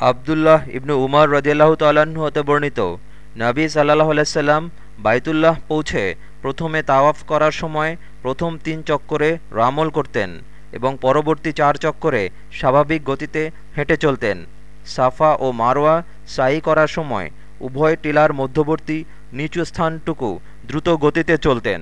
আবদুল্লাহ ইবনু উমর রদিয়াল্লাহ তাল্লাহ্ন হতে বর্ণিত, নাবী সাল্লাহ আলাইসাল্লাম বাইতুল্লাহ পৌঁছে প্রথমে তাওয়াফ করার সময় প্রথম তিন চক্করে রামল করতেন এবং পরবর্তী চার চক্করে স্বাভাবিক গতিতে হেঁটে চলতেন। সাফা ও মারওয়া সাই করার সময় উভয় টিলার মধ্যবর্তী নিচু স্থানটুকু দ্রুত গতিতে চলতেন।